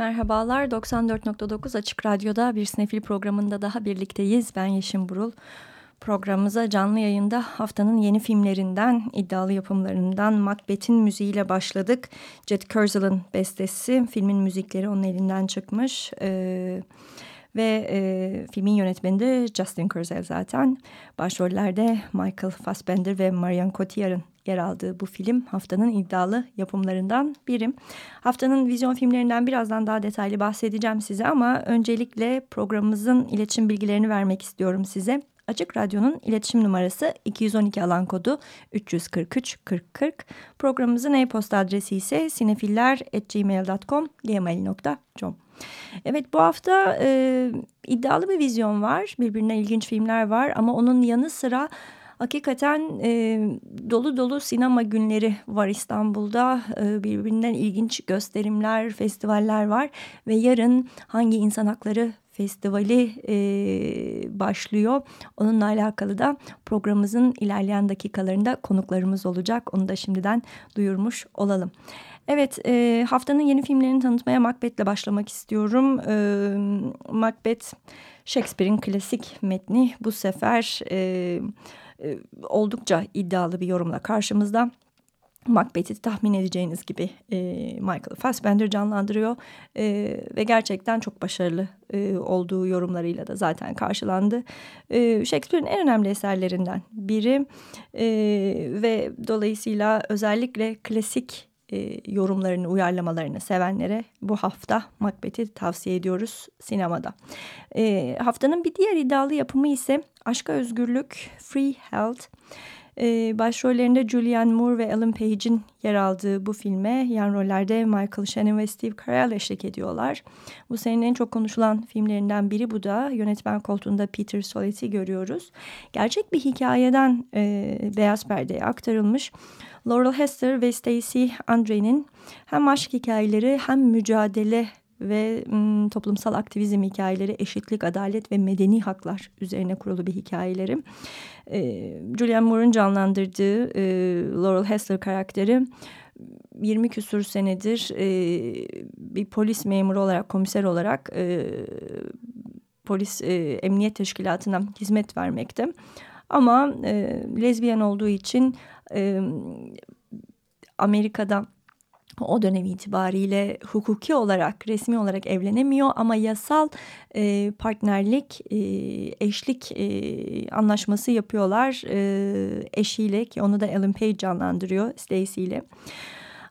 Merhabalar, 94.9 Açık Radyo'da bir Sinefil programında daha birlikteyiz. Ben Yeşim Burul. Programımıza canlı yayında haftanın yeni filmlerinden, iddialı yapımlarından Macbeth'in müziğiyle başladık. Jet Kurzel'ın bestesi, filmin müzikleri onun elinden çıkmış. Ee, Ve e, filmin yönetmeni de Justin Kurzel zaten. Başrollerde Michael Fassbender ve Marion Cotillard'ın yer aldığı bu film haftanın iddialı yapımlarından biri. Haftanın vizyon filmlerinden birazdan daha detaylı bahsedeceğim size ama öncelikle programımızın iletişim bilgilerini vermek istiyorum size. Açık Radyo'nun iletişim numarası 212 alan kodu 343 40 40. Programımızın e-posta adresi ise sinefiller.gmail.com gmail.com Evet bu hafta e, iddialı bir vizyon var. Birbirine ilginç filmler var ama onun yanı sıra Hakikaten e, dolu dolu sinema günleri var İstanbul'da. E, birbirinden ilginç gösterimler, festivaller var. Ve yarın hangi insan hakları festivali e, başlıyor. Onunla alakalı da programımızın ilerleyen dakikalarında konuklarımız olacak. Onu da şimdiden duyurmuş olalım. Evet e, haftanın yeni filmlerini tanıtmaya Macbeth'le başlamak istiyorum. E, Macbeth Shakespeare'in klasik metni bu sefer... E, e, oldukça iddialı bir yorumla karşımızda. Macbeth'i tahmin edeceğiniz gibi e, Michael Fassbender canlandırıyor e, ve gerçekten çok başarılı e, olduğu yorumlarıyla da zaten karşılandı. E, Shakespeare'in en önemli eserlerinden biri e, ve dolayısıyla özellikle klasik e, yorumlarını, uyarlamalarını sevenlere bu hafta Macbeth'i tavsiye ediyoruz sinemada. E, haftanın bir diğer iddialı yapımı ise Aşka Özgürlük, Free Health. Ee, başrollerinde Julianne Moore ve Ellen Page'in yer aldığı bu filme yan rollerde Michael Shannon ve Steve Carell eşlik ediyorlar. Bu senenin en çok konuşulan filmlerinden biri bu da. Yönetmen koltuğunda Peter Solleti görüyoruz. Gerçek bir hikayeden e, beyaz perdeye aktarılmış. Laurel Hester ve Stacey Andre'nin hem aşk hikayeleri hem mücadele ve m, toplumsal aktivizm hikayeleri, eşitlik, adalet ve medeni haklar üzerine kurulu bir hikayeleri. E, Julianne Moore'un canlandırdığı e, Laurel Hester karakteri 20 küsur senedir e, bir polis memuru olarak, komiser olarak e, polis e, emniyet teşkilatına hizmet vermekte. Ama e, lezbiyen olduğu için e, Amerika'da o dönem itibariyle hukuki olarak resmi olarak evlenemiyor ama yasal e, partnerlik e, eşlik e, anlaşması yapıyorlar e, eşiyle ki onu da Ellen Page canlandırıyor Stacy ile.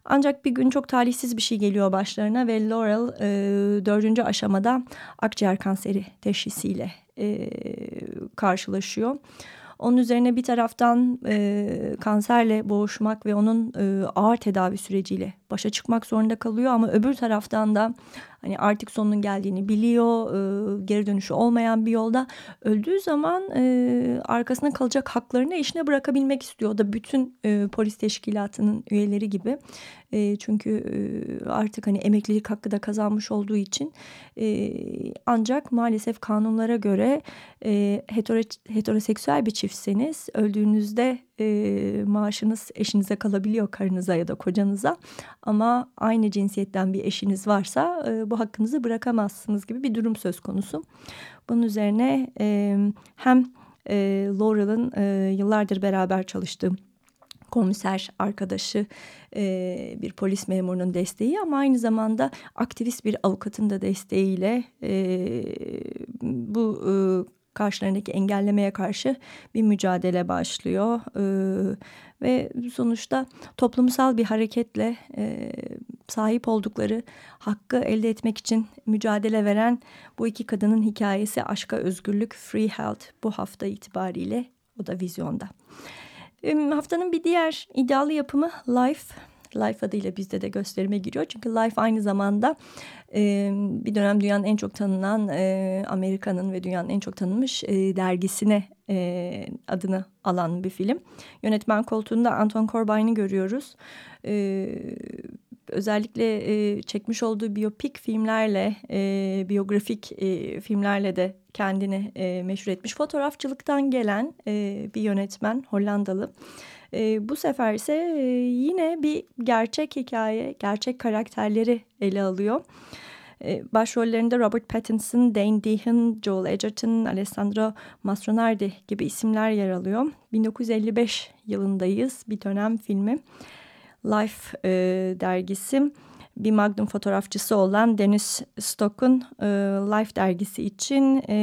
Ancak bir gün çok talihsiz bir şey geliyor başlarına ve Laurel e, dördüncü aşamada akciğer kanseri teşhisiyle e, karşılaşıyor. Onun üzerine bir taraftan e, kanserle boğuşmak ve onun e, ağır tedavi süreciyle başa çıkmak zorunda kalıyor ama öbür taraftan da hani artık sonunun geldiğini biliyor e, geri dönüşü olmayan bir yolda. Öldüğü zaman e, arkasına kalacak haklarını eşine bırakabilmek istiyor. Da bütün e, polis teşkilatının üyeleri gibi. E, çünkü e, artık hani emeklilik hakkı da kazanmış olduğu için e, ancak maalesef kanunlara göre e, hetero, heteroseksüel bir çiftseniz öldüğünüzde e, maaşınız eşinize kalabiliyor karınıza ya da kocanıza ama aynı cinsiyetten bir eşiniz varsa e, bu hakkınızı bırakamazsınız gibi bir durum söz konusu. Bunun üzerine e, hem e, Laurel'ın e, yıllardır beraber çalıştığı komiser arkadaşı e, bir polis memurunun desteği ama aynı zamanda aktivist bir avukatın da desteğiyle e, bu e, karşılarındaki engellemeye karşı bir mücadele başlıyor. Ee, ve sonuçta toplumsal bir hareketle e, sahip oldukları hakkı elde etmek için mücadele veren bu iki kadının hikayesi Aşka Özgürlük Free Health bu hafta itibariyle o da vizyonda. E, haftanın bir diğer iddialı yapımı Life. Life adıyla bizde de gösterime giriyor. Çünkü Life aynı zamanda e, bir dönem dünyanın en çok tanınan e, Amerika'nın ve dünyanın en çok tanınmış e, dergisine e, adını alan bir film. Yönetmen koltuğunda Anton Corbijn'i görüyoruz. E, özellikle e, çekmiş olduğu biyopik filmlerle, e, biyografik e, filmlerle de kendini e, meşhur etmiş. Fotoğrafçılıktan gelen e, bir yönetmen, Hollandalı. Bu sefer ise e, yine bir gerçek hikaye, gerçek karakterleri ele alıyor. E, başrollerinde Robert Pattinson, Dane DeHaan, Joel Edgerton, Alessandro Mastronardi gibi isimler yer alıyor. 1955 yılındayız bir dönem filmi. Life e, dergisi bir Magnum fotoğrafçısı olan Dennis Stock'un e, Life dergisi için e,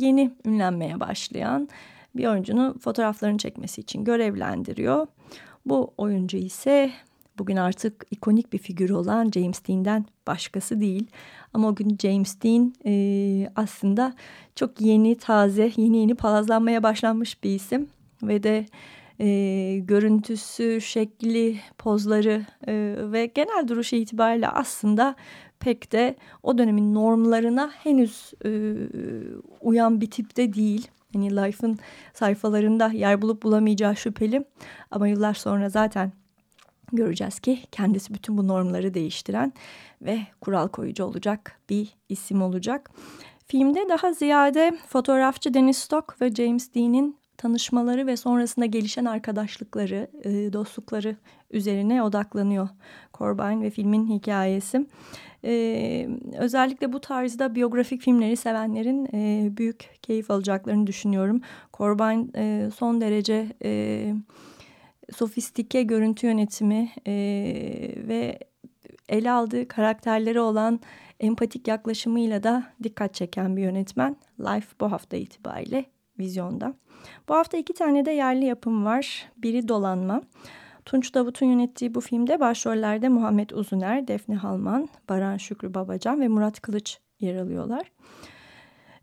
yeni ünlenmeye başlayan bir oyuncunun fotoğraflarını çekmesi için görevlendiriyor. Bu oyuncu ise bugün artık ikonik bir figür olan James Dean'den başkası değil. Ama o gün James Dean e, aslında çok yeni, taze, yeni yeni palazlanmaya başlanmış bir isim. Ve de e, görüntüsü, şekli, pozları e, ve genel duruşu itibariyle aslında pek de o dönemin normlarına henüz e, uyan bir tipte değil. Yani Life'ın sayfalarında yer bulup bulamayacağı şüpheli. Ama yıllar sonra zaten göreceğiz ki kendisi bütün bu normları değiştiren ve kural koyucu olacak bir isim olacak. Filmde daha ziyade fotoğrafçı Dennis Stock ve James Dean'in tanışmaları ve sonrasında gelişen arkadaşlıkları, e, dostlukları üzerine odaklanıyor Corbijn ve filmin hikayesi. Ee, özellikle bu tarzda biyografik filmleri sevenlerin e, büyük keyif alacaklarını düşünüyorum. Corbijn e, son derece e, sofistike görüntü yönetimi e, ve ele aldığı karakterleri olan empatik yaklaşımıyla da dikkat çeken bir yönetmen. Life bu hafta itibariyle vizyonda. Bu hafta iki tane de yerli yapım var. Biri Dolanma. Tunç Davut'un yönettiği bu filmde başrollerde Muhammed Uzuner, Defne Halman, Baran Şükrü Babacan ve Murat Kılıç yer alıyorlar.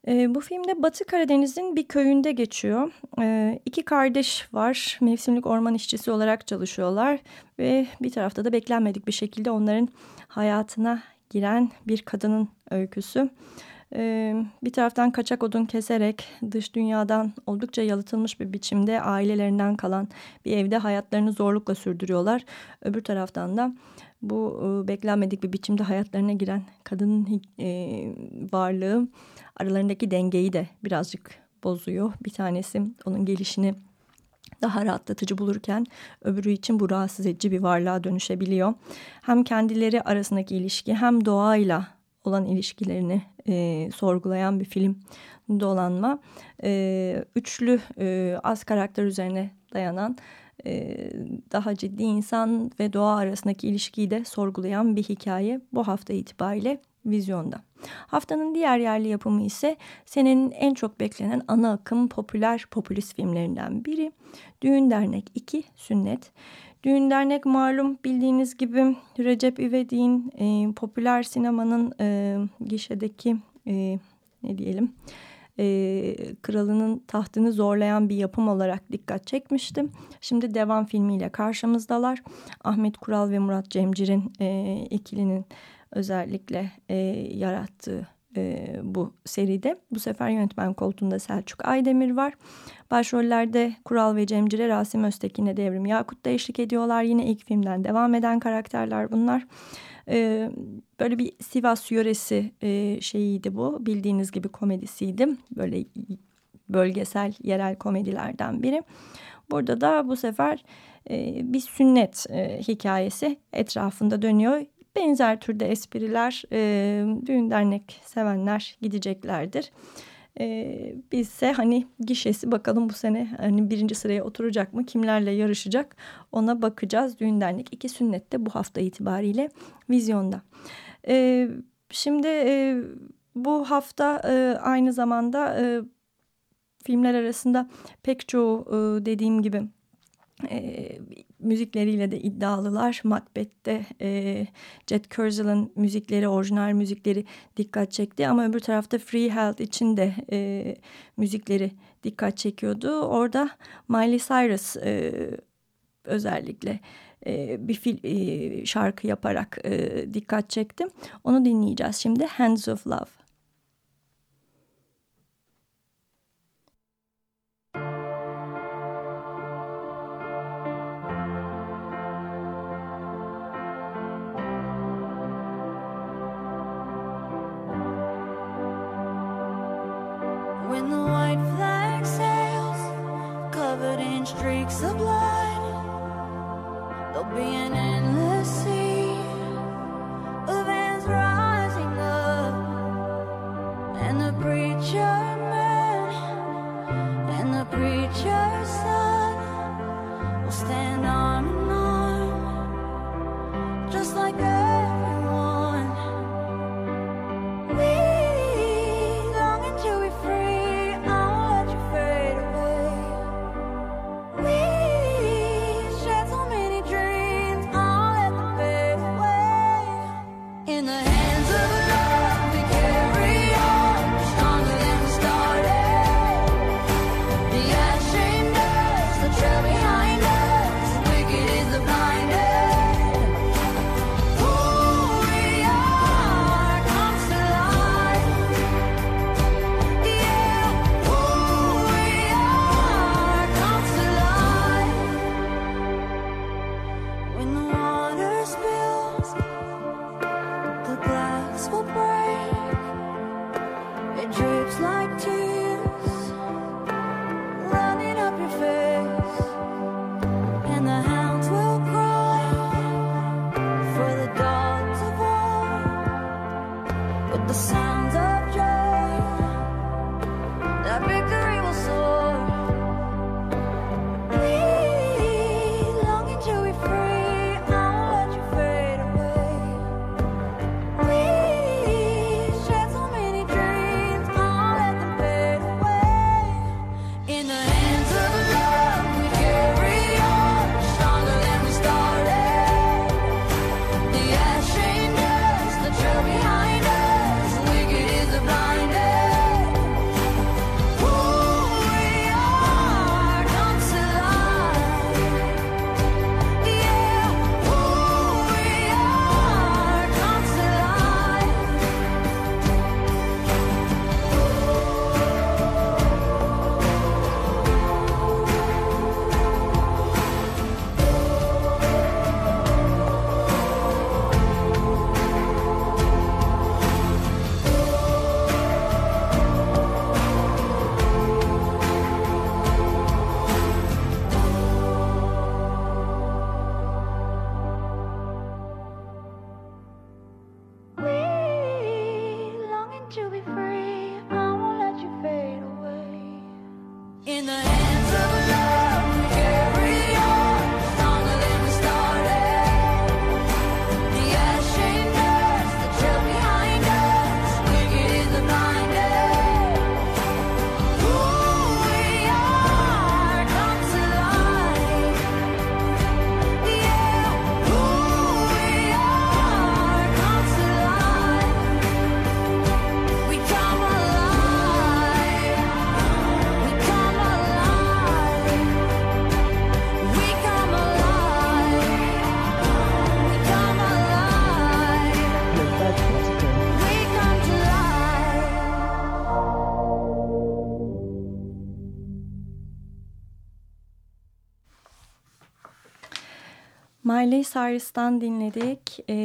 E, bu filmde Batı Karadeniz'in bir köyünde geçiyor. E, iki kardeş var. Mevsimlik orman işçisi olarak çalışıyorlar. Ve bir tarafta da beklenmedik bir şekilde onların hayatına giren bir kadının öyküsü. Bir taraftan kaçak odun keserek dış dünyadan oldukça yalıtılmış bir biçimde ailelerinden kalan bir evde hayatlarını zorlukla sürdürüyorlar. Öbür taraftan da bu beklenmedik bir biçimde hayatlarına giren kadının varlığı aralarındaki dengeyi de birazcık bozuyor. Bir tanesi onun gelişini daha rahatlatıcı bulurken öbürü için bu rahatsız edici bir varlığa dönüşebiliyor. Hem kendileri arasındaki ilişki hem doğayla olan ilişkilerini e, sorgulayan bir film dolanma. E, üçlü e, az karakter üzerine dayanan e, daha ciddi insan ve doğa arasındaki ilişkiyi de sorgulayan bir hikaye bu hafta itibariyle vizyonda. Haftanın diğer yerli yapımı ise senenin en çok beklenen ana akım popüler popülist filmlerinden biri. Düğün Dernek 2 Sünnet. Düğün Dernek malum bildiğiniz gibi Recep İvedik'in e, popüler sinemanın e, gişedeki e, ne diyelim e, kralının tahtını zorlayan bir yapım olarak dikkat çekmişti. Şimdi devam filmiyle karşımızdalar. Ahmet Kural ve Murat Cemcir'in e, ikilinin özellikle e, yarattığı e, bu seride. Bu sefer yönetmen koltuğunda Selçuk Aydemir var. Başrollerde Kural ve Cemcire, Rasim Öztekin'e Devrim Yakut da eşlik ediyorlar. Yine ilk filmden devam eden karakterler bunlar. E, böyle bir Sivas yöresi e, şeyiydi bu. Bildiğiniz gibi komedisiydi. Böyle bölgesel, yerel komedilerden biri. Burada da bu sefer e, bir sünnet e, hikayesi etrafında dönüyor benzer türde espriler e, düğün dernek sevenler gideceklerdir. E, bizse hani gişesi bakalım bu sene hani birinci sıraya oturacak mı kimlerle yarışacak ona bakacağız. Düğün dernek iki sünnette bu hafta itibariyle vizyonda. E, şimdi e, bu hafta e, aynı zamanda e, filmler arasında pek çoğu e, dediğim gibi e, müzikleriyle de iddialılar. Macbeth'te e, Jet Curzel'ın müzikleri, orijinal müzikleri dikkat çekti. Ama öbür tarafta Free Health için de e, müzikleri dikkat çekiyordu. Orada Miley Cyrus e, özellikle e, bir fil, e, şarkı yaparak e, dikkat çekti. Onu dinleyeceğiz şimdi Hands of Love. the sun. Miley Cyrus'tan dinledik. E,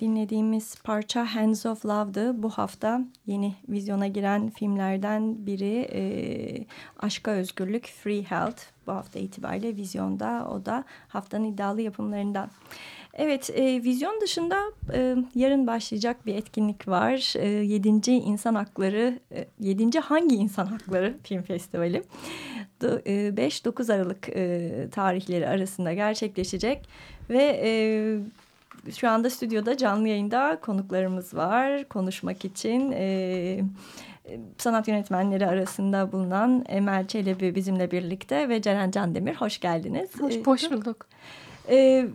dinlediğimiz parça Hands of Love'dı. Bu hafta yeni vizyona giren filmlerden biri e, Aşka Özgürlük, Free Health. Bu hafta itibariyle vizyonda. O da haftanın iddialı yapımlarından. Evet, e, vizyon dışında e, yarın başlayacak bir etkinlik var. E, 7. İnsan Hakları, e, 7. Hangi İnsan Hakları Film Festivali? 5-9 e, Aralık e, tarihleri arasında gerçekleşecek ve e, şu anda stüdyoda canlı yayında konuklarımız var konuşmak için. E, sanat yönetmenleri arasında bulunan Emel Çelebi bizimle birlikte ve Ceren Candemir hoş geldiniz. Hoş, hoş bulduk. E,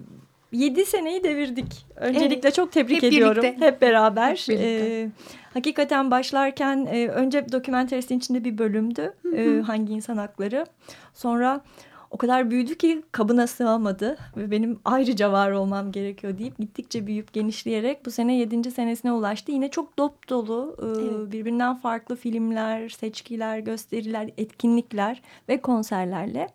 7 seneyi devirdik. Öncelikle evet. çok tebrik Hep ediyorum. Birlikte. Hep beraber. Hep birlikte. Ee, hakikaten başlarken e, önce dokümenteristin içinde bir bölümdü. Hı hı. E, hangi insan hakları. Sonra o kadar büyüdü ki kabına sığamadı ve benim ayrıca var olmam gerekiyor deyip gittikçe büyüyüp genişleyerek bu sene yedinci senesine ulaştı. Yine çok dop dolu e, evet. birbirinden farklı filmler, seçkiler, gösteriler, etkinlikler ve konserlerle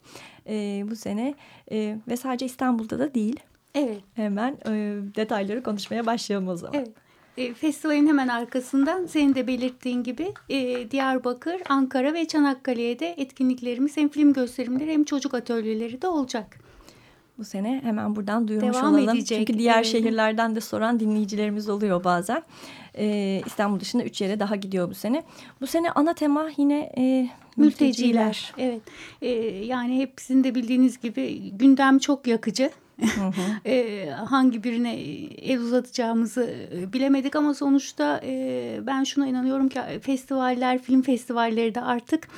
e, bu sene e, ve sadece İstanbul'da da değil Evet. Hemen e, detayları konuşmaya başlayalım o zaman. Evet. E, festivalin hemen arkasından senin de belirttiğin gibi e, Diyarbakır, Ankara ve Çanakkale'ye de etkinliklerimiz hem film gösterimleri hem çocuk atölyeleri de olacak. Bu sene hemen buradan duyurmuş Devam olalım. Edecek. Çünkü diğer evet. şehirlerden de soran dinleyicilerimiz oluyor bazen. Ee, İstanbul dışında üç yere daha gidiyor bu sene. Bu sene ana tema yine e, mülteciler. mülteciler. Evet. Ee, yani hep sizin de bildiğiniz gibi gündem çok yakıcı e, hangi birine el uzatacağımızı bilemedik ama sonuçta e, ben şuna inanıyorum ki festivaller, film festivalleri de artık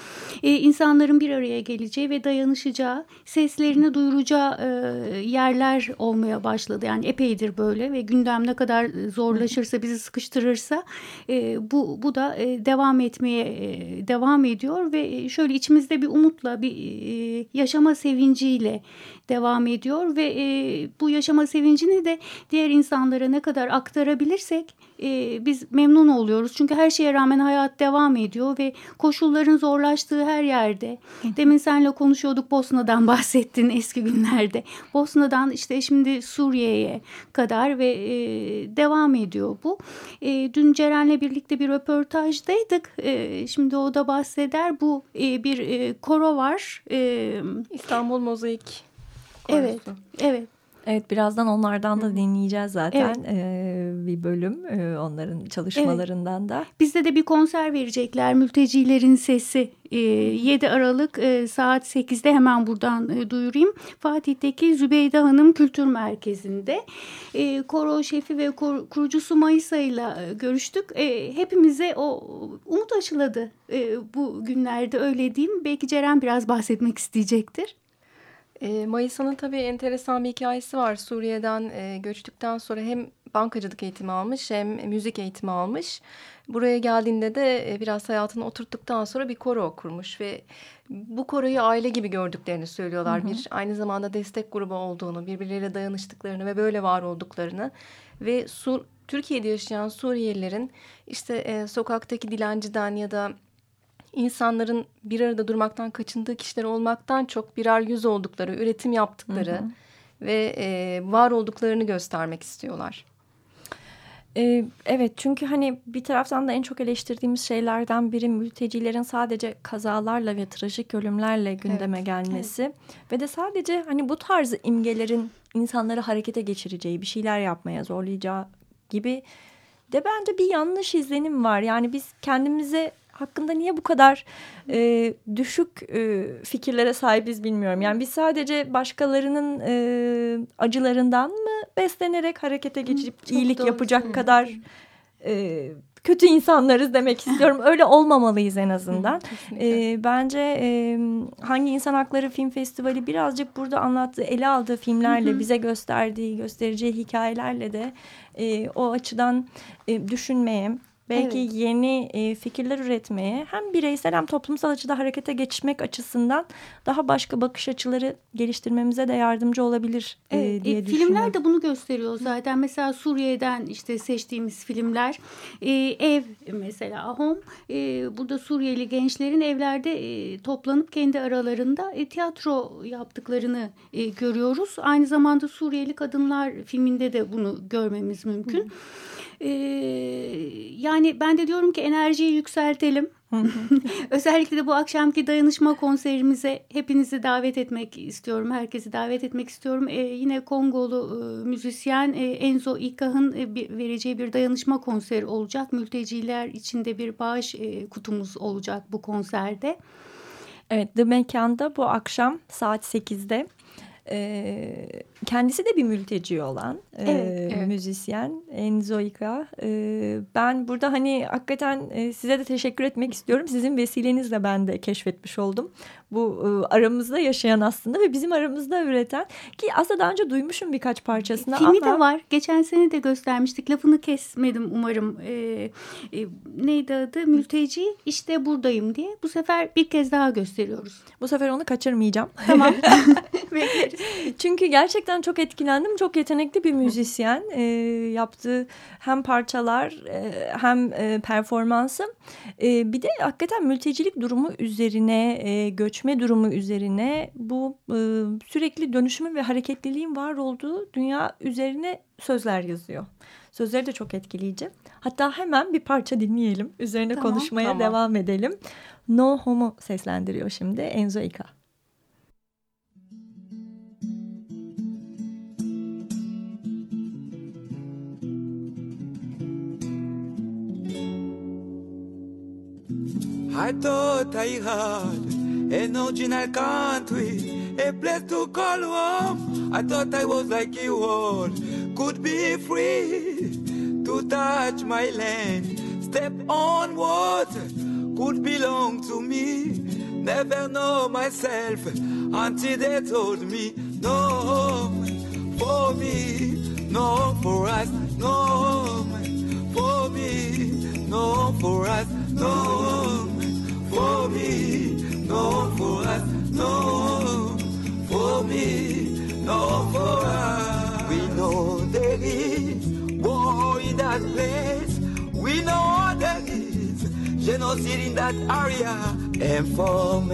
e, insanların bir araya geleceği ve dayanışacağı, seslerini duyuracağı e, yerler olmaya başladı. Yani epeydir böyle ve gündem ne kadar zorlaşırsa, bizi sıkıştırırsa e, bu, bu da e, devam etmeye e, devam ediyor ve şöyle içimizde bir umutla, bir e, yaşama sevinciyle devam ediyor ve e, bu yaşama sevincini de diğer insanlara ne kadar aktarabilirsek e, biz memnun oluyoruz. Çünkü her şeye rağmen hayat devam ediyor ve koşulların zorlaştığı her yerde. Demin senle konuşuyorduk Bosna'dan bahsettin eski günlerde. Bosna'dan işte şimdi Suriye'ye kadar ve e, devam ediyor bu. E, dün Ceren'le birlikte bir röportajdaydık. E, şimdi o da bahseder. Bu e, bir e, koro var. E, İstanbul Mozaik Evet, evet. Evet birazdan onlardan da dinleyeceğiz zaten evet. ee, bir bölüm ee, onların çalışmalarından evet. da. Bizde de bir konser verecekler Mültecilerin Sesi e, 7 Aralık e, saat 8'de hemen buradan e, duyurayım. Fatih'teki Zübeyde Hanım Kültür Merkezi'nde e, koro şefi ve kor, kurucusu Mayısa ile görüştük. E, hepimize o umut aşıladı e, bu günlerde öyle diyeyim. Belki Ceren biraz bahsetmek isteyecektir. E, Mayısa'nın tabii enteresan bir hikayesi var. Suriye'den e, göçtükten sonra hem bankacılık eğitimi almış hem müzik eğitimi almış. Buraya geldiğinde de e, biraz hayatını oturttuktan sonra bir koro kurmuş ve bu koroyu aile gibi gördüklerini söylüyorlar. Hı hı. Bir aynı zamanda destek grubu olduğunu, birbirleriyle dayanıştıklarını ve böyle var olduklarını ve Sur Türkiye'de yaşayan Suriyelilerin işte e, sokaktaki dilenciden ya da insanların bir arada durmaktan kaçındığı kişiler olmaktan çok birer yüz oldukları, üretim yaptıkları hı hı. ve e, var olduklarını göstermek istiyorlar. Ee, evet çünkü hani bir taraftan da en çok eleştirdiğimiz şeylerden biri mültecilerin sadece kazalarla ve trajik ölümlerle gündeme evet, gelmesi. Evet. Ve de sadece hani bu tarz imgelerin insanları harekete geçireceği, bir şeyler yapmaya zorlayacağı gibi de bence bir yanlış izlenim var. Yani biz kendimize hakkında niye bu kadar e, düşük e, fikirlere sahibiz bilmiyorum. Yani biz sadece başkalarının e, acılarından mı beslenerek harekete geçip Çok iyilik doğru. yapacak kadar e, kötü insanlarız demek istiyorum. Öyle olmamalıyız en azından. e, bence e, hangi insan hakları film festivali birazcık burada anlattığı, ele aldığı filmlerle bize gösterdiği, göstereceği hikayelerle de e, o açıdan e, düşünmeye Belki evet. yeni e, fikirler üretmeye hem bireysel hem toplumsal açıda harekete geçmek açısından daha başka bakış açıları geliştirmemize de yardımcı olabilir e, evet, diye e, düşünüyorum. Filmler de bunu gösteriyor zaten. Mesela Suriye'den işte seçtiğimiz filmler e, ev mesela Home e, burada Suriyeli gençlerin evlerde e, toplanıp kendi aralarında e, tiyatro yaptıklarını e, görüyoruz. Aynı zamanda Suriyeli kadınlar filminde de bunu görmemiz mümkün. Hı. Ee, yani ben de diyorum ki enerjiyi yükseltelim. Özellikle de bu akşamki dayanışma konserimize hepinizi davet etmek istiyorum. Herkesi davet etmek istiyorum. Ee, yine Kongolu e, müzisyen e, Enzo İkah'ın e, bir, vereceği bir dayanışma konseri olacak. Mülteciler içinde bir bağış e, kutumuz olacak bu konserde. Evet, The Mekan'da bu akşam saat 8'de e, kendisi de bir mülteci olan e, evet, evet. müzisyen Enzo Ika. E, ben burada hani hakikaten e, size de teşekkür etmek istiyorum. Sizin vesilenizle ben de keşfetmiş oldum. Bu e, aramızda yaşayan aslında ve bizim aramızda üreten ki aslında daha önce duymuşum birkaç parçasını Filmi ama. de var. Geçen sene de göstermiştik. Lafını kesmedim umarım. E, e, neydi adı? Mülteci işte buradayım diye. Bu sefer bir kez daha gösteriyoruz. Bu sefer onu kaçırmayacağım. Tamam. Çünkü gerçekten çok etkilendim. Çok yetenekli bir müzisyen. E, yaptığı hem parçalar e, hem e, performansı. E, bir de hakikaten mültecilik durumu üzerine, e, göçme durumu üzerine bu e, sürekli dönüşümün ve hareketliliğin var olduğu dünya üzerine sözler yazıyor. Sözleri de çok etkileyici. Hatta hemen bir parça dinleyelim. Üzerine tamam, konuşmaya tamam. devam edelim. No Homo seslendiriyor şimdi Enzo Ika. I thought I had an original country, a place to call home. I thought I was like you all, could be free to touch my land, step on water, could belong to me. Never know myself until they told me, no for me, no for us, no for me, no for us, no no for me, no for us. We know there is war in that place. We know there is genocide in that area. Informed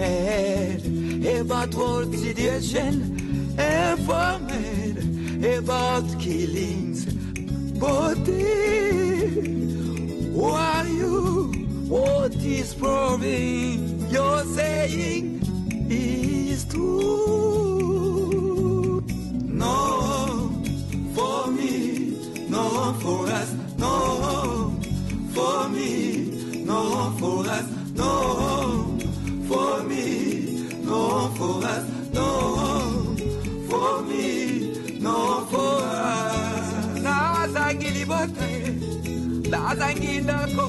about world situation, informed about killings. But who are you? What is proving you're saying is true. No for me, no for us, no for me, no for us, no for me, no for us, no for me, no for us. Na zangilibota, na zangindako,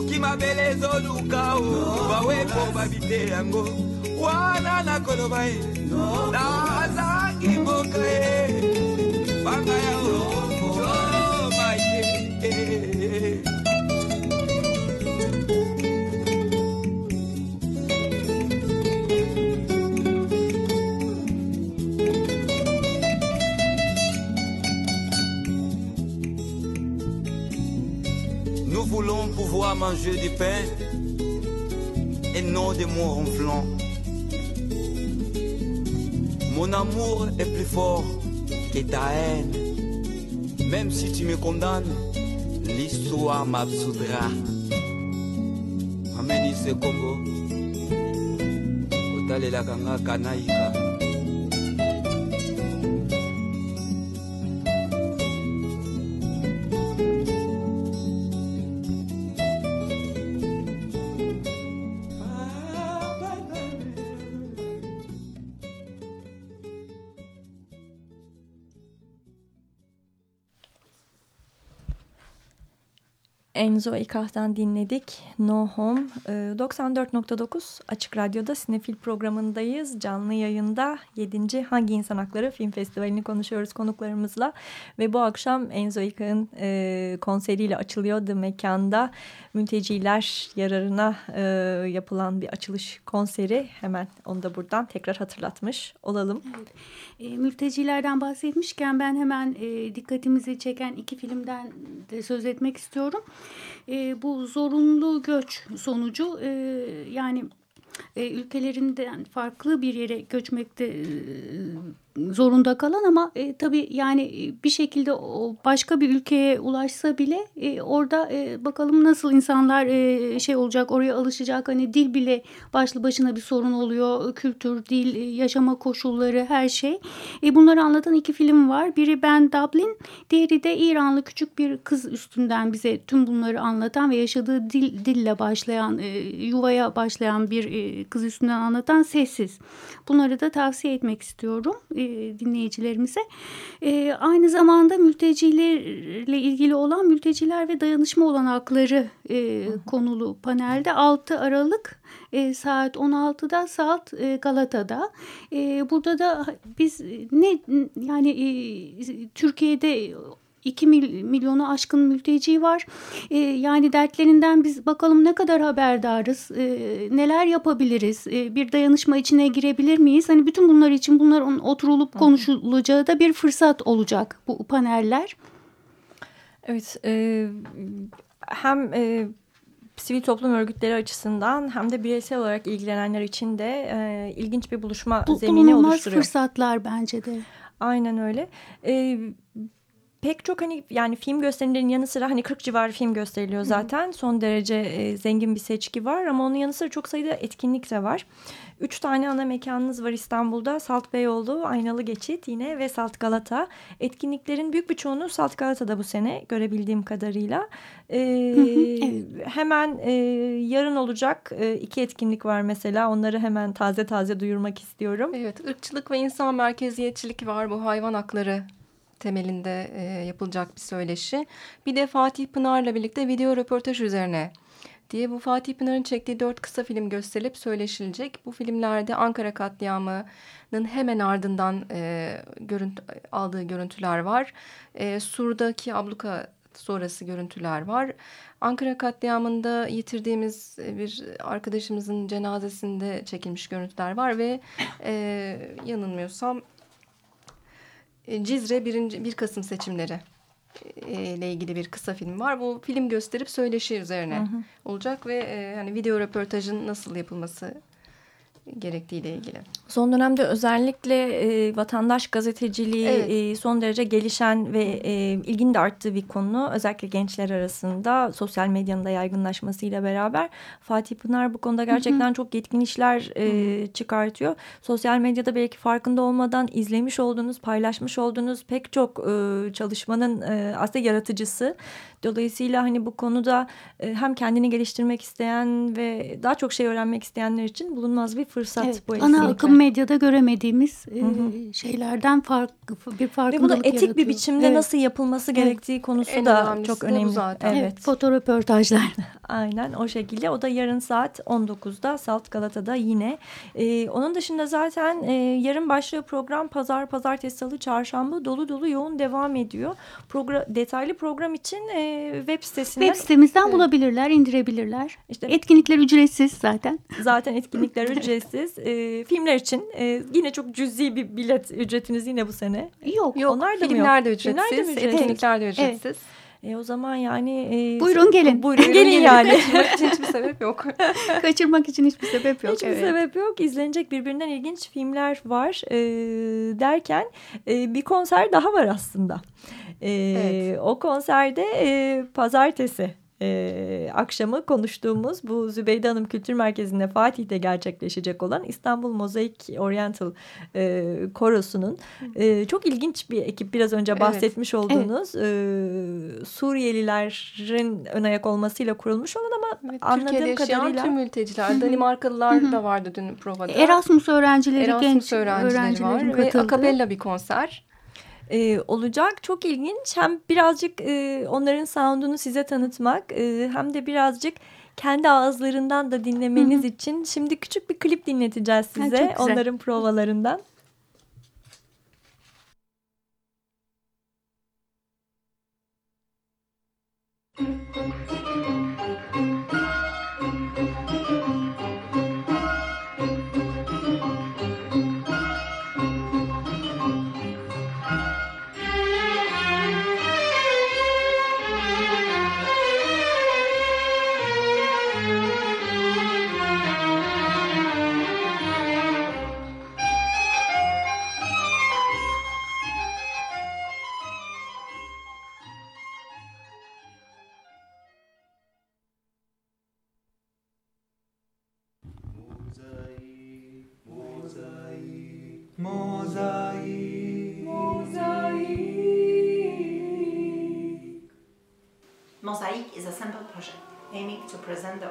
ukimabelezo lukao, bawepo babite yango. E. Nous voulons pouvoir manger du pain et non des mots ronflants. Mon amour est plus fort que ta haine. Même si tu me condamnes, l'histoire m'absoudra. Ameni Congo. otalelaka nga kanaika Enzo İkah'tan dinledik. No Home. Ee, 94.9 Açık Radyo'da Sinefil programındayız. Canlı yayında 7. Hangi İnsan Hakları Film Festivali'ni konuşuyoruz konuklarımızla. Ve bu akşam Enzo İkah'ın e, konseriyle açılıyor The Mekan'da. Mülteciler yararına e, yapılan bir açılış konseri. Hemen onu da buradan tekrar hatırlatmış olalım. Evet. E, mültecilerden bahsetmişken ben hemen dikkatimizi çeken iki filmden de söz etmek istiyorum. E, bu zorunlu göç sonucu e, yani e, ülkelerinden farklı bir yere göçmekte e, zorunda kalan ama e, tabii yani bir şekilde o başka bir ülkeye ulaşsa bile e, orada e, bakalım nasıl insanlar e, şey olacak oraya alışacak. Hani dil bile başlı başına bir sorun oluyor. Kültür dil e, yaşama koşulları her şey. E, bunları anlatan iki film var. Biri Ben Dublin diğeri de İranlı küçük bir kız üstünden bize tüm bunları anlatan ve yaşadığı dil dille başlayan e, yuvaya başlayan bir e, kız üstünden anlatan Sessiz. Bunları da tavsiye etmek istiyorum. E, dinleyicilerimize. E, aynı zamanda mültecilerle ilgili olan mülteciler ve dayanışma olanakları e, konulu panelde 6 Aralık e, saat 16'da saat e, Galata'da. Burada da biz ne yani Türkiye'de 2 milyonu aşkın mülteci var. E, yani dertlerinden biz bakalım ne kadar haberdarız, e, neler yapabiliriz, e, bir dayanışma içine girebilir miyiz? Hani bütün bunlar için bunların oturulup konuşulacağı da bir fırsat olacak bu paneller. Evet, e, hem e, sivil toplum örgütleri açısından hem de bireysel olarak ilgilenenler için de e, ilginç bir buluşma bu, zemini oluşturuyor. fırsatlar bence de. Aynen öyle. E, pek çok hani yani film gösterimlerinin yanı sıra hani 40 civarı film gösteriliyor zaten. Hı. Son derece e, zengin bir seçki var ama onun yanı sıra çok sayıda etkinlik de var. Üç tane ana mekanınız var İstanbul'da. Salt Beyoğlu, Aynalı Geçit yine ve Salt Galata. Etkinliklerin büyük bir çoğunu Salt Galata'da bu sene görebildiğim kadarıyla. Ee, evet. Hemen e, yarın olacak e, iki etkinlik var mesela. Onları hemen taze taze duyurmak istiyorum. Evet, ırkçılık ve insan merkeziyetçilik var bu hayvan hakları temelinde e, yapılacak bir söyleşi. Bir de Fatih Pınar'la birlikte video röportaj üzerine diye bu Fatih Pınar'ın çektiği dört kısa film gösterilip söyleşilecek. Bu filmlerde Ankara katliamının hemen ardından e, görüntü, aldığı görüntüler var. E, Sur'daki abluka sonrası görüntüler var. Ankara katliamında yitirdiğimiz bir arkadaşımızın cenazesinde çekilmiş görüntüler var ve e, yanılmıyorsam e, Cizre 1. 1 Kasım seçimleri e, ile ilgili bir kısa film var. Bu film gösterip söyleşi üzerine hı hı. olacak ve e, hani video röportajın nasıl yapılması gerektiğiyle ilgili. Son dönemde özellikle e, vatandaş gazeteciliği evet. e, son derece gelişen ve e, ilginin de arttığı bir konu. Özellikle gençler arasında sosyal medyanın da yaygınlaşmasıyla beraber Fatih Pınar bu konuda gerçekten Hı -hı. çok yetkin işler e, çıkartıyor. Sosyal medyada belki farkında olmadan izlemiş olduğunuz, paylaşmış olduğunuz pek çok e, çalışmanın e, aslında yaratıcısı. Dolayısıyla hani bu konuda e, hem kendini geliştirmek isteyen ve daha çok şey öğrenmek isteyenler için bulunmaz bir fırsat evet, bu Ana akım medyada göremediğimiz hı hı. şeylerden farklı bir farkındalık Ve bunu etik yaratıyor. bir biçimde evet. nasıl yapılması gerektiği evet. konusu en da çok önemli. zaten. Evet. evet, fotoröportajlar. Aynen o şekilde. O da yarın saat 19'da Salt Galata'da yine. Ee, onun dışında zaten e, yarın başlıyor program. Pazar, pazartesi, salı, çarşamba dolu dolu yoğun devam ediyor. Program, detaylı program için e, web sitesinden. Web sitemizden evet. bulabilirler, indirebilirler. İşte etkinlikler ücretsiz zaten. Zaten etkinlikler ücretsiz. E, filmler için e, yine çok cüzi bir bilet ücretiniz yine bu sene. Yok. yok. Onlar da filmler de ücretsiz. Filmler de ücretsiz. Etkinlikler de ücretsiz. Evet. E, o zaman yani... E, buyurun gelin. Buyurun gelin yani. Kaçırmak için hiçbir sebep yok. Kaçırmak için hiçbir sebep yok. Hiçbir evet. sebep yok. İzlenecek birbirinden ilginç filmler var e, derken e, bir konser daha var aslında. E, evet. O konserde e, pazartesi e, akşamı konuştuğumuz bu Zübeyde Hanım Kültür Merkezi'nde Fatih'te gerçekleşecek olan İstanbul Mozaik Oriental e, Korosu'nun e, çok ilginç bir ekip biraz önce bahsetmiş evet. olduğunuz evet. e, Suriyelilerin ön ayak olmasıyla kurulmuş olan ama evet, anladığım Türkiye'de kadarıyla tüm mülteciler Danimarkalılar da vardı dün provada. Erasmus öğrencileri Erasmus genç öğrencileri, öğrencileri var ve akapella bir konser e, olacak. Çok ilginç. Hem birazcık e, onların sound'unu size tanıtmak e, hem de birazcık kendi ağızlarından da dinlemeniz Hı -hı. için şimdi küçük bir klip dinleteceğiz size ha, onların provalarından.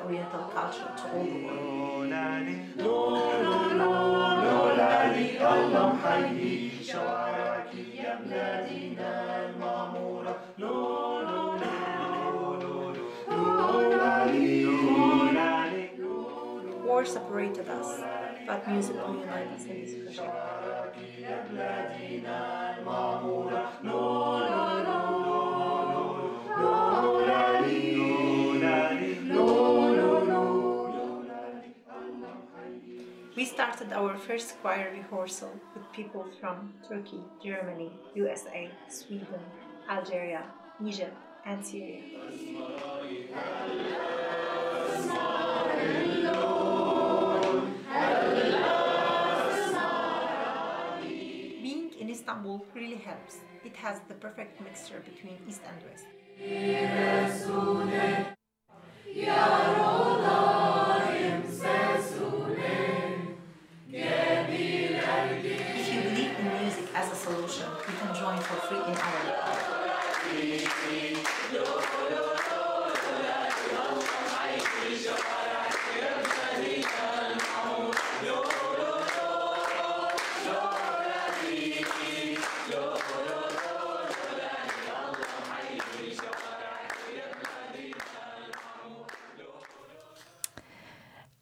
Oriental culture to all the world. War separated us, but music will unite us in this project. We started our first choir rehearsal with people from Turkey, Germany, USA, Sweden, Algeria, Niger, and Syria. Being in Istanbul really helps. It has the perfect mixture between East and West. For free in our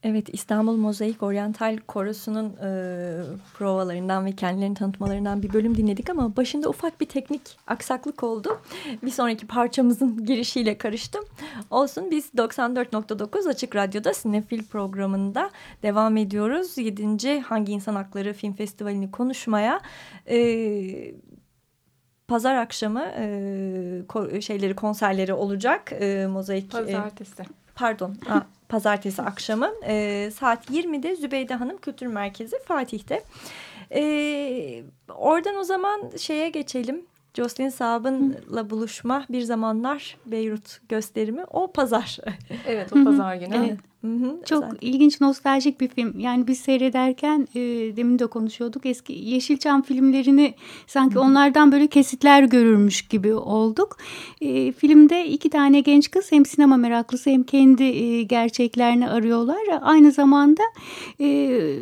Evet İstanbul Mozaik Oriental Korosu'nun e, provalarından ve kendilerini tanıtmalarından bir bölüm dinledik ama başında ufak bir teknik aksaklık oldu. Bir sonraki parçamızın girişiyle karıştım. Olsun biz 94.9 Açık Radyo'da Sinefil programında devam ediyoruz. 7. Hangi İnsan Hakları Film Festivali'ni konuşmaya... E, pazar akşamı e, ko şeyleri konserleri olacak e, mozaik pazartesi e, pardon a, pazartesi akşamı e, saat 20'de Zübeyde Hanım Kültür Merkezi Fatih'te e, oradan o zaman şeye geçelim Jocelyn Saab'ınla buluşma bir zamanlar Beyrut gösterimi o pazar. Evet o pazar günü. evet. Hı hı, Çok zaten. ilginç, nostaljik bir film. Yani biz seyrederken e, demin de konuşuyorduk. Eski Yeşilçam filmlerini sanki onlardan böyle kesitler görürmüş gibi olduk. E, filmde iki tane genç kız hem sinema meraklısı hem kendi e, gerçeklerini arıyorlar. Aynı zamanda e,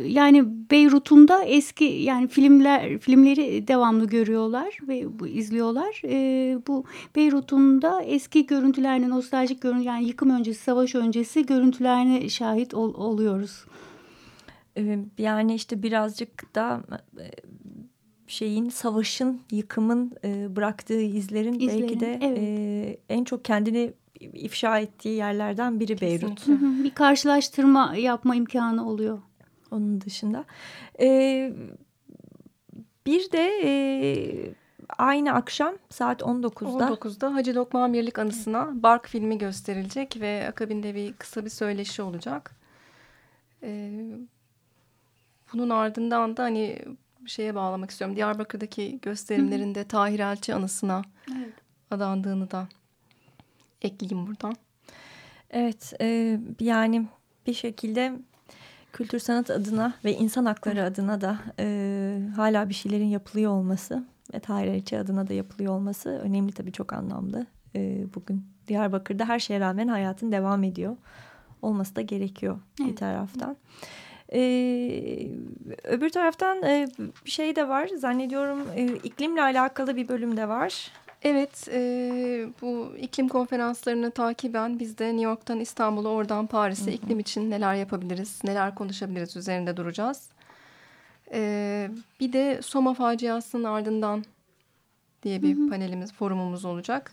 yani Beyrut'un da eski yani filmler filmleri devamlı görüyorlar ve bu izliyorlar. E, bu Beyrut'un da eski görüntülerine, nostaljik görüntü yani yıkım öncesi, savaş öncesi görüntülerine şahit ol, oluyoruz. Ee, Yani işte birazcık da e, şeyin savaşın, yıkımın e, bıraktığı izlerin, İzlerin, belki de evet. e, en çok kendini ifşa ettiği yerlerden biri Beyrut. Kesinlikle. Hı hı, Bir karşılaştırma yapma imkanı oluyor. Onun dışında. Ee, bir de e, aynı akşam saat 19'da 19'da Hacı Lokman Birlik anısına Bark filmi gösterilecek ve akabinde bir kısa bir söyleşi olacak. Ee, bunun ardından da hani şeye bağlamak istiyorum. Diyarbakır'daki gösterimlerinde Tahir Elçi anısına Evet. adandığını da ekleyeyim buradan. Evet, e, yani bir şekilde kültür sanat adına ve insan hakları adına da e, hala bir şeylerin yapılıyor olması ve Tahir Elçi adına da yapılıyor olması önemli tabii çok anlamlı. E, bugün Diyarbakır'da her şeye rağmen hayatın devam ediyor olması da gerekiyor bir Evet. taraftan. E, öbür taraftan e, bir şey de var zannediyorum e, iklimle alakalı bir bölüm de var. Evet, e, bu iklim konferanslarını takiben biz de New York'tan İstanbul'a, oradan Paris'e iklim için neler yapabiliriz, neler konuşabiliriz üzerinde duracağız. E, bir de Soma faciasının ardından diye bir panelimiz, forumumuz olacak.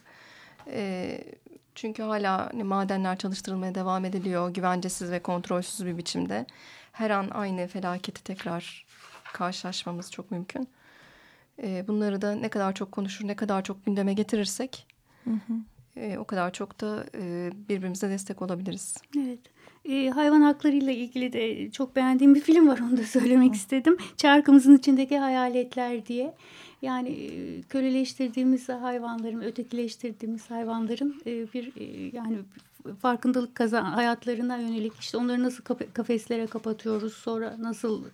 E, çünkü hala hani, madenler çalıştırılmaya devam ediliyor, güvencesiz ve kontrolsüz bir biçimde. Her an aynı felaketi tekrar karşılaşmamız çok mümkün. E, bunları da ne kadar çok konuşur, ne kadar çok gündeme getirirsek e, o kadar çok da e, birbirimize destek olabiliriz. Evet. Ee, hayvan haklarıyla ilgili de çok beğendiğim bir film var onu da söylemek istedim. Çarkımızın içindeki hayaletler diye. Yani e, köleleştirdiğimiz hayvanların, ötekileştirdiğimiz hayvanların e, bir e, yani farkındalık kazan hayatlarına yönelik işte onları nasıl kafe- kafeslere kapatıyoruz sonra nasıl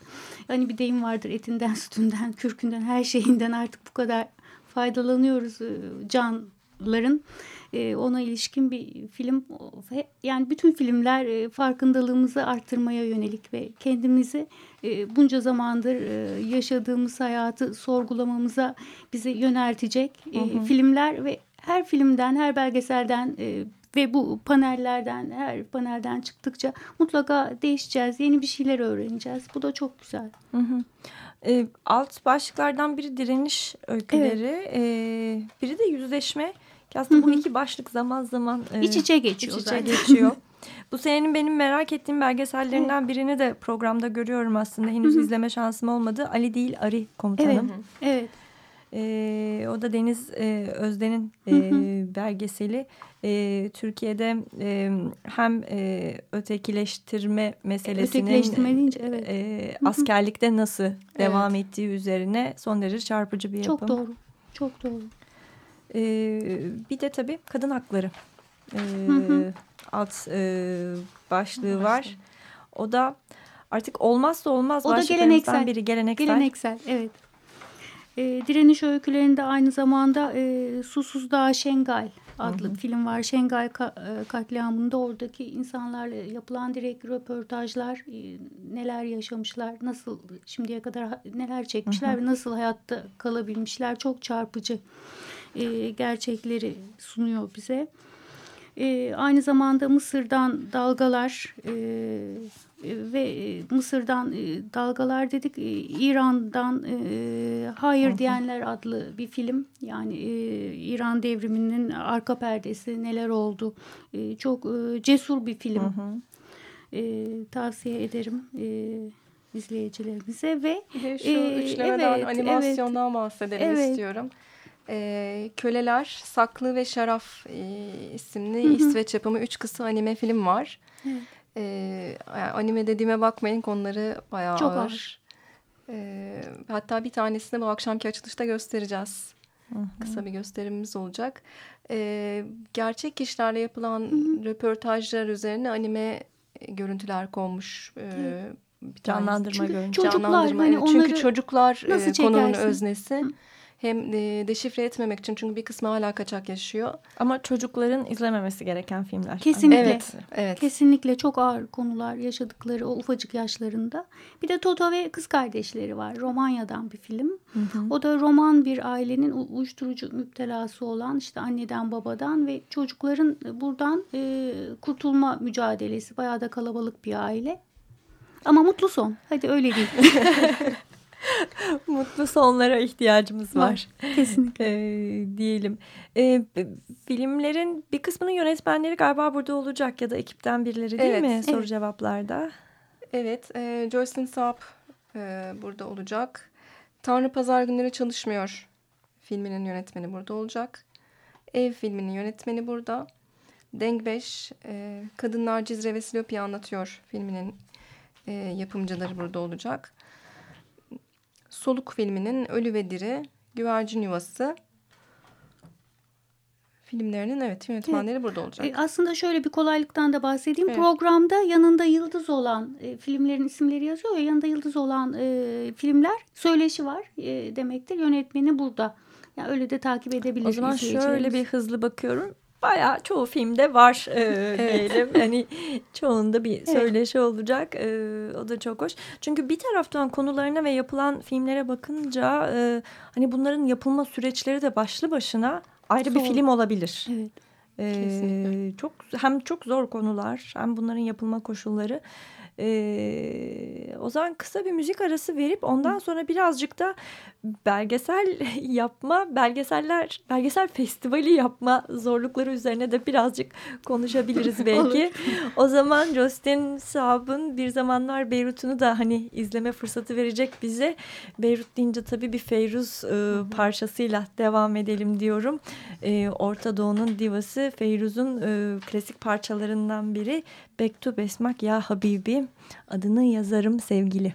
hani bir deyim vardır etinden sütünden kürkünden her şeyinden artık bu kadar faydalanıyoruz e, canların e, ona ilişkin bir film yani bütün filmler e, farkındalığımızı arttırmaya yönelik ve kendimizi e, bunca zamandır yaşadığımız hayatı sorgulamamıza bizi yöneltecek e, filmler ve her filmden her belgeselden ve bu panellerden her panelden çıktıkça mutlaka değişeceğiz yeni bir şeyler öğreneceğiz bu da çok güzel. Hı hı. E, alt başlıklardan biri direniş öyküleri, e, biri de yüzleşme. Ki aslında bu iki başlık zaman zaman e, İç içe geçiyor iç içe zaten. geçiyor. bu senenin benim merak ettiğim belgesellerinden birini de programda görüyorum aslında. Henüz izleme şansım olmadı. Ali değil Ari komutanım. Evet. Evet. E, o da Deniz e, Özden'in e, belgeseli. E, Türkiye'de e, hem e, ötekileştirme meselesinin Ötekileştirme deyince, evet. e, askerlikte nasıl devam ettiği üzerine son derece çarpıcı bir yapım. Çok doğru. Çok doğru. E, bir de tabii kadın hakları e, alt e, başlığı var. O da artık olmazsa olmaz O da geleneksel. biri geleneksel. Geleneksel, evet. E, direniş öykülerinde aynı zamanda e, Susuz Dağ Şengal adlı bir film var. Şengal ka- e, katliamında oradaki insanlarla yapılan direkt röportajlar, e, neler yaşamışlar, nasıl şimdiye kadar neler çekmişler ve nasıl hayatta kalabilmişler. Çok çarpıcı e, gerçekleri sunuyor bize. E, aynı zamanda Mısır'dan dalgalar e, e, ve e, Mısır'dan e, dalgalar dedik. E, İran'dan e, Hayır Diyenler adlı bir film. Yani e, İran devriminin arka perdesi neler oldu. E, çok e, cesur bir film. E, tavsiye ederim e, izleyicilerimize ve şu e, üçlemeden evet, animasyondan bahsedelim Evet. istiyorum. Ee, Köleler, Saklı ve Şaraf e, isimli İsveç yapımı üç kısa anime film var. Evet. Yani anime dediğime bakmayın konuları bayağı Çok ağır. ağır. Ee, hatta bir tanesini bu akşamki açılışta göstereceğiz. Kısa bir gösterimimiz olacak. Ee, gerçek kişilerle yapılan röportajlar üzerine anime görüntüler konmuş. E, bir Canlandırma görüntüleri. Çocuklar Canlandırma, hani evet. Çünkü çocuklar e, konunun öznesi. Hı hem de deşifre etmemek için çünkü bir kısmı hala kaçak yaşıyor. Ama çocukların izlememesi gereken filmler. Kesinlikle. Evet, evet. Kesinlikle çok ağır konular yaşadıkları o ufacık yaşlarında. Bir de Toto ve kız kardeşleri var. Romanya'dan bir film. Hı hı. O da roman bir ailenin uyuşturucu müptelası olan işte anneden babadan ve çocukların buradan e, kurtulma mücadelesi. Bayağı da kalabalık bir aile. Ama mutlu son. Hadi öyle değil. Mutlu sonlara ihtiyacımız var. var. Kesinlikle. Ee, diyelim. Ee, filmlerin bir kısmının yönetmenleri galiba burada olacak ya da ekipten birileri değil evet, mi evet. soru cevaplarda? Evet. E, Joycelyn Saab e, burada olacak. Tanrı Pazar Günleri Çalışmıyor filminin yönetmeni burada olacak. Ev filminin yönetmeni burada. Dengbeş, e, Kadınlar Cizre ve Silopi anlatıyor filminin e, yapımcıları burada olacak. Soluk filminin Ölü ve Diri, Güvercin Yuvası filmlerinin evet yönetmenleri evet. burada olacak. E, aslında şöyle bir kolaylıktan da bahsedeyim. Evet. Programda yanında yıldız olan e, filmlerin isimleri yazıyor ya yanında yıldız olan e, filmler söyleşi var e, demektir. Yönetmeni burada. Yani öyle de takip edebilir. O zaman şöyle bir hızlı bakıyorum bayağı çoğu filmde var e, diyelim. Hani çoğunda bir söyleşi evet. olacak. E, o da çok hoş. Çünkü bir taraftan konularına ve yapılan filmlere bakınca e, hani bunların yapılma süreçleri de başlı başına ayrı Zor. bir film olabilir. Evet. Ee, çok hem çok zor konular hem bunların yapılma koşulları ee, o zaman kısa bir müzik arası verip ondan sonra birazcık da belgesel yapma, belgeseller, belgesel festivali yapma zorlukları üzerine de birazcık konuşabiliriz belki. o zaman Justin Saab'ın bir zamanlar Beyrut'unu da hani izleme fırsatı verecek bize. Beyrut deyince tabii bir Feyruz e, parçasıyla devam edelim diyorum. E, Orta Doğu'nun divası Feyruz'un e, klasik parçalarından biri Bektu Besmak Ya Habibi adını yazarım sevgili.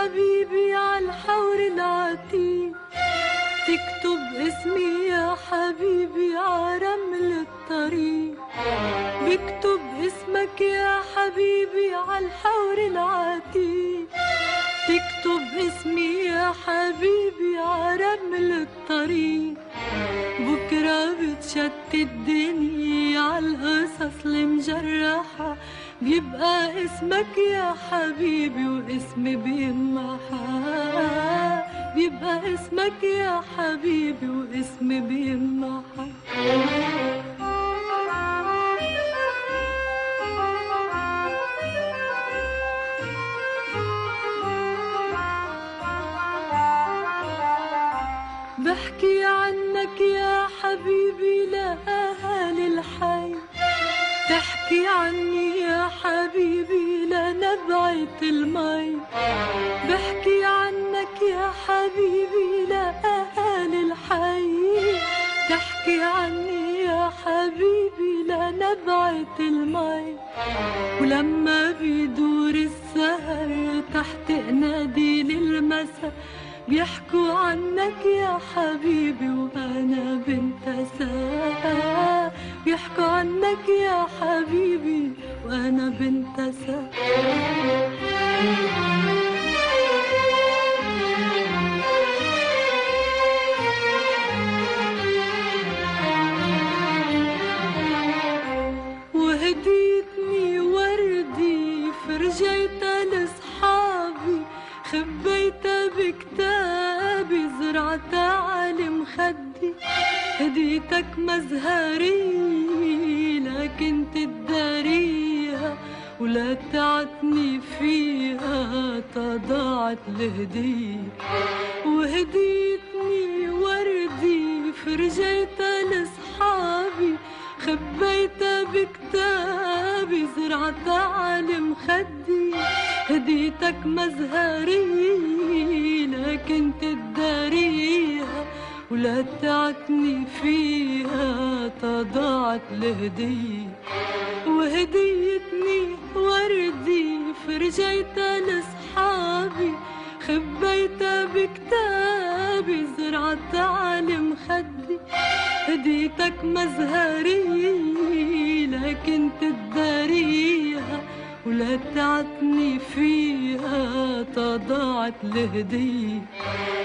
حبيبي عالحور العتيق. تكتب اسمي يا حبيبي عرمل الطريق. بكتب اسمك يا حبيبي عالحور العتيق. تكتب اسمي يا حبيبي عرمل الطريق. بكرة بتشتت الدنيا عالقصص المجرحة بيبقى اسمك يا حبيبي واسمي بينمحى بيبقى اسمك يا حبيبي واسمي بينمحى بحكي عنك يا حبيبي ابكي عني يا حبيبي لنبعة المي. بحكي عنك يا حبيبي لأهل الحي. تحكي عني يا حبيبي لنبعة المي. ولما بيدور السهر تحت قناديل المساء بيحكوا عنك يا حبيبي وأنا بنت ساعة بيحكوا عنك يا حبيبي وأنا بنت ساعة فرجيتها لصحابي خبيتها بكتابي زر هديتك مزهرية لكن تداريها ولا تعتني فيها تضاعت الهدية وهديتني وردي فرجيتها لصحابي خبيتها بكتابي زرعتها على مخدي هديتك مزهرية لكن تداريها ولا تعتني فيها تضاعت الهدية وهديتني وردي فرجيتها لصحابي خبيتها بكتابي زرعتها على مخدي هديتك مزهرية لكن تداريها ولا تعتني فيها تضاعت الهدية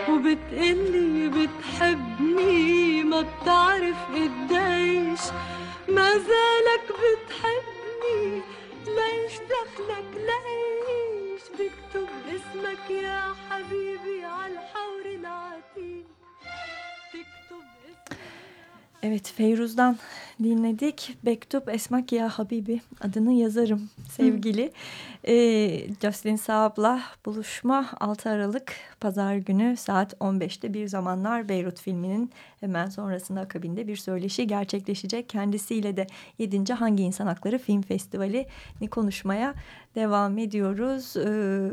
وبتقلي بتحبني ما بتعرف قديش. ما زالك بتحبني ليش دخلك ليش بكتب اسمك يا حبيبي على الحور العتيق. اسمك Evet Feyruz'dan dinledik. Bektup Esmak Ya Habibi adını yazarım sevgili. Ee, Jocelyn Saab'la buluşma 6 Aralık Pazar günü saat 15'te bir zamanlar Beyrut filminin hemen sonrasında akabinde bir söyleşi gerçekleşecek. Kendisiyle de 7. Hangi İnsan Hakları Film Festivali'ni konuşmaya devam ediyoruz. Ee,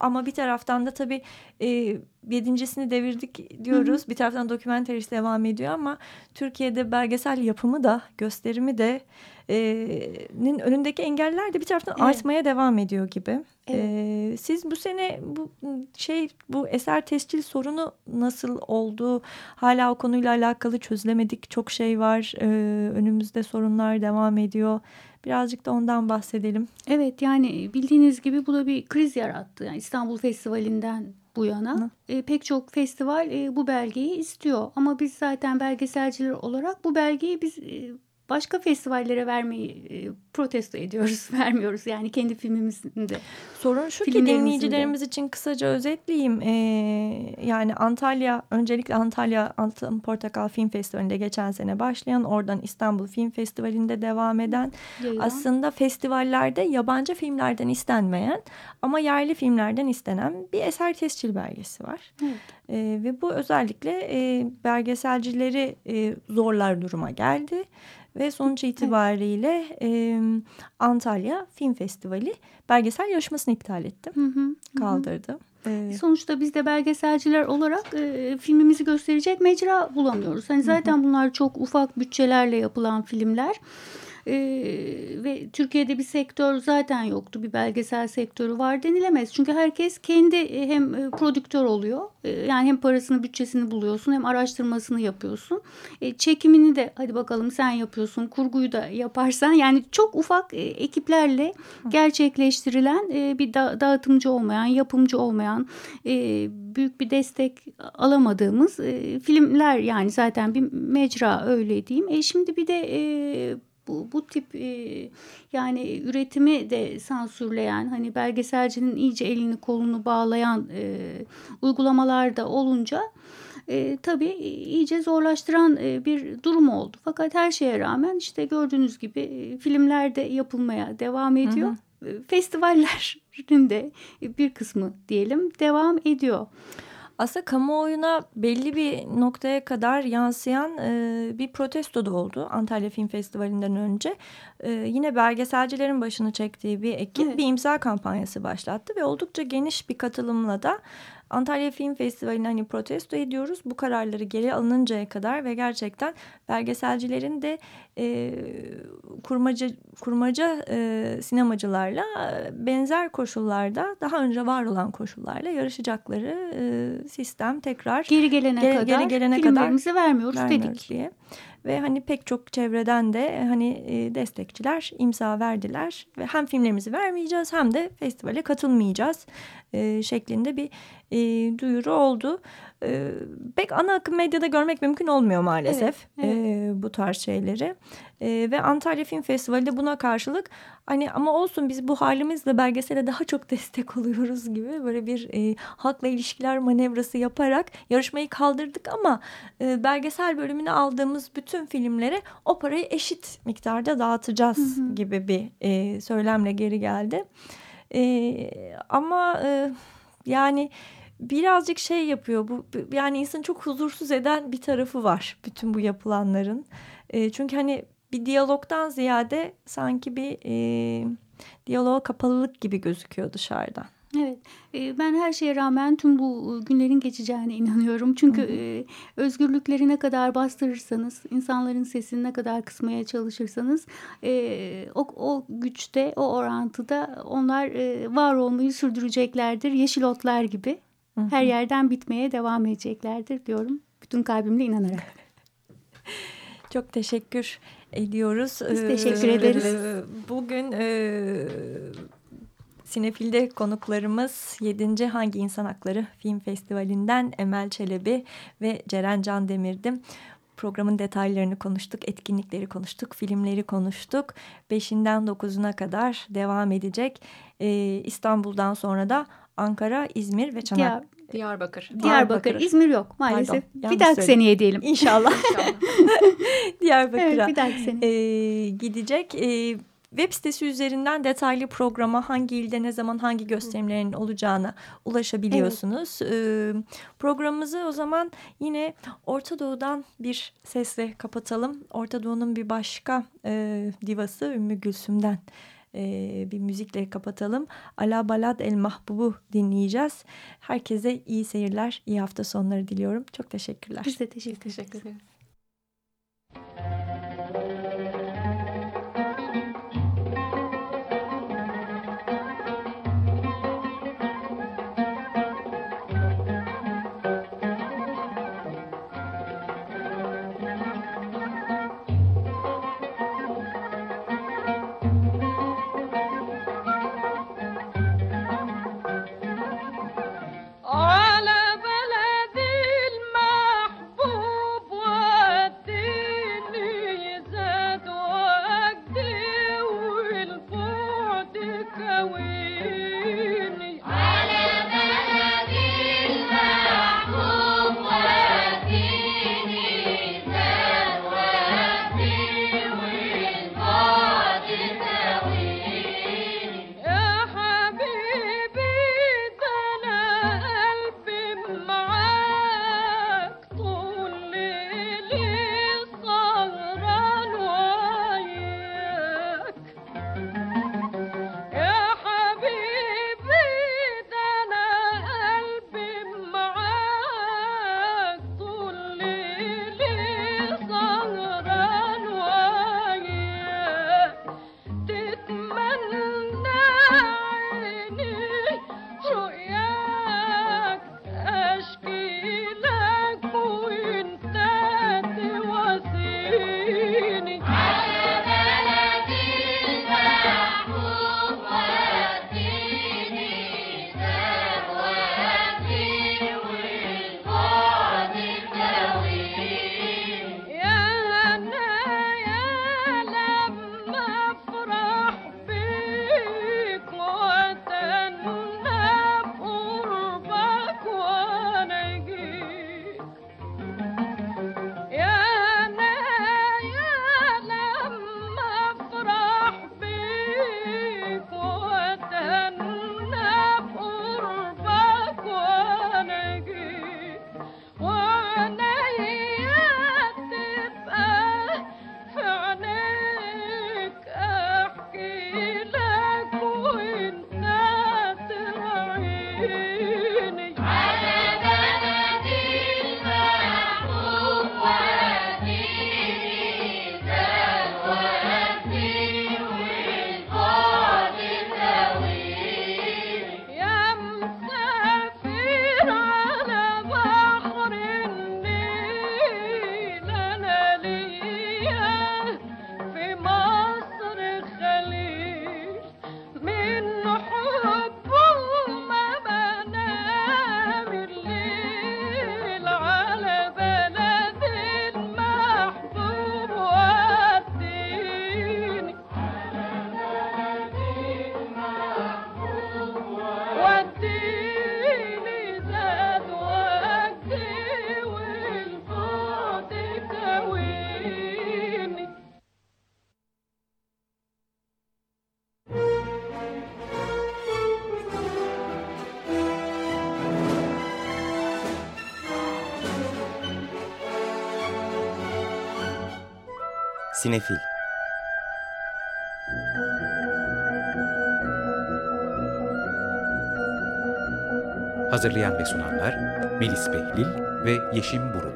ama bir taraftan da tabii e, yedincisini devirdik diyoruz. Hı hı. Bir taraftan dokumenterist devam ediyor ama Türkiye'de belgesel yapımı da gösterimi de nin önündeki engeller de bir taraftan evet. artmaya devam ediyor gibi. Evet. Ee, siz bu sene bu şey bu eser tescil sorunu nasıl oldu? Hala o konuyla alakalı çözülemedik çok şey var. Ee, önümüzde sorunlar devam ediyor. Birazcık da ondan bahsedelim. Evet yani bildiğiniz gibi bu da bir kriz yarattı. Yani İstanbul Festivali'nden bu yana e, pek çok festival e, bu belgeyi istiyor. Ama biz zaten belgeselciler olarak bu belgeyi biz e, başka festivallere vermeyi e, protesto ediyoruz, vermiyoruz yani kendi filmimizde. Sorun şu ki dinleyicilerimiz için kısaca özetleyeyim. Ee, yani Antalya, öncelikle Antalya Altın Portakal Film Festivali'nde geçen sene başlayan, oradan İstanbul Film Festivali'nde devam eden, Yayılan. aslında festivallerde yabancı filmlerden istenmeyen ama yerli filmlerden istenen bir eser tescil belgesi var. Evet. Ee, ve bu özellikle e, belgeselcileri e, zorlar duruma geldi ve sonuç itibariyle e, Antalya Film Festivali belgesel yarışmasını iptal etti. Hı hı, kaldırdı. Ee, Sonuçta biz de belgeselciler olarak e, filmimizi gösterecek mecra bulamıyoruz. Hani zaten hı hı. bunlar çok ufak bütçelerle yapılan filmler. E, ve Türkiye'de bir sektör zaten yoktu. Bir belgesel sektörü var denilemez. Çünkü herkes kendi e, hem e, prodüktör oluyor. E, yani hem parasını bütçesini buluyorsun hem araştırmasını yapıyorsun. Çekimini de hadi bakalım sen yapıyorsun. Kurguyu da yaparsan yani çok ufak ekiplerle gerçekleştirilen bir da, dağıtımcı olmayan, yapımcı olmayan büyük bir destek alamadığımız filmler yani zaten bir mecra öyle diyeyim. E, şimdi bir de bu, bu tip e, yani üretimi de sansürleyen hani belgeselcinin iyice elini kolunu bağlayan e, uygulamalar da olunca e, tabii iyice zorlaştıran e, bir durum oldu. Fakat her şeye rağmen işte gördüğünüz gibi e, filmler de yapılmaya devam ediyor. Hı hı. E, festivallerin de bir kısmı diyelim devam ediyor aslında kamuoyuna belli bir noktaya kadar yansıyan e, bir protesto da oldu Antalya Film Festivali'nden önce. E, yine belgeselcilerin başını çektiği bir ekip evet. bir imza kampanyası başlattı ve oldukça geniş bir katılımla da Antalya Film Festivali'ni hani protesto ediyoruz. Bu kararları geri alınıncaya kadar ve gerçekten belgeselcilerin de e, kurmaca, kurmaca e, sinemacılarla benzer koşullarda daha önce var olan koşullarla yarışacakları e, sistem tekrar geri gelene geri, kadar geri gelene kadar vermiyoruz, vermiyoruz dedik. diye. Ve hani pek çok çevreden de hani e, destekçiler imza verdiler ve hem filmlerimizi vermeyeceğiz hem de festivale katılmayacağız e, şeklinde bir e, duyuru oldu. E, pek ana akım medyada görmek mümkün olmuyor maalesef Evet, evet. E, bu tarz şeyleri. E, ve Antalya Film Festivali de buna karşılık hani ama olsun biz bu halimizle belgesele daha çok destek oluyoruz gibi böyle bir e, halkla ilişkiler manevrası yaparak yarışmayı kaldırdık ama e, belgesel bölümüne aldığımız bütün filmlere o parayı eşit miktarda dağıtacağız Hı hı. gibi bir e, söylemle geri geldi. E, ama e, yani birazcık şey yapıyor bu yani insanı çok huzursuz eden bir tarafı var bütün bu yapılanların. E, çünkü hani bir diyalogdan ziyade sanki bir e, diyaloğa kapalılık gibi gözüküyor dışarıdan. Evet, ben her şeye rağmen tüm bu e, günlerin geçeceğine inanıyorum. Çünkü e, özgürlükleri ne kadar bastırırsanız, insanların sesini ne kadar kısmaya çalışırsanız, o, o güçte, o orantıda onlar var olmayı sürdüreceklerdir. Yeşil otlar gibi her yerden bitmeye devam edeceklerdir diyorum. Bütün kalbimle inanarak. Çok teşekkür ediyoruz. Biz Ee, teşekkür ederiz. e, Bugün e, Sinefil'de konuklarımız 7. Hangi İnsan Hakları Film Festivali'nden Emel Çelebi ve Ceren Can Demir'di. Programın detaylarını konuştuk, etkinlikleri konuştuk, filmleri konuştuk. 5'inden 9'una kadar devam edecek. Ee, İstanbul'dan sonra da Ankara, İzmir ve Çanakkale. Diyar, Diyarbakır. Diyarbakır, Diyarbakır. İzmir yok maalesef. Pardon, bir dahaki seneye diyelim. İnşallah İnşallah. Diyarbakır'a. Evet, bir dahaki sene. e, gidecek. E, web sitesi üzerinden detaylı programa hangi ilde ne zaman hangi gösterimlerin olacağına ulaşabiliyorsunuz. E, programımızı o zaman yine Orta Doğu'dan bir sesle kapatalım. Orta Doğu'nun bir başka e, divası Ümmü Gülsüm'den e, bir müzikle kapatalım. Ala Balad El Mahbub'u dinleyeceğiz. Herkese iyi seyirler, iyi hafta sonları diliyorum. Çok teşekkürler. Biz de teşekkür ederiz. Teşekkür ederim. Sinefil Hazırlayan ve sunanlar Melis Behlil ve Yeşim Burul.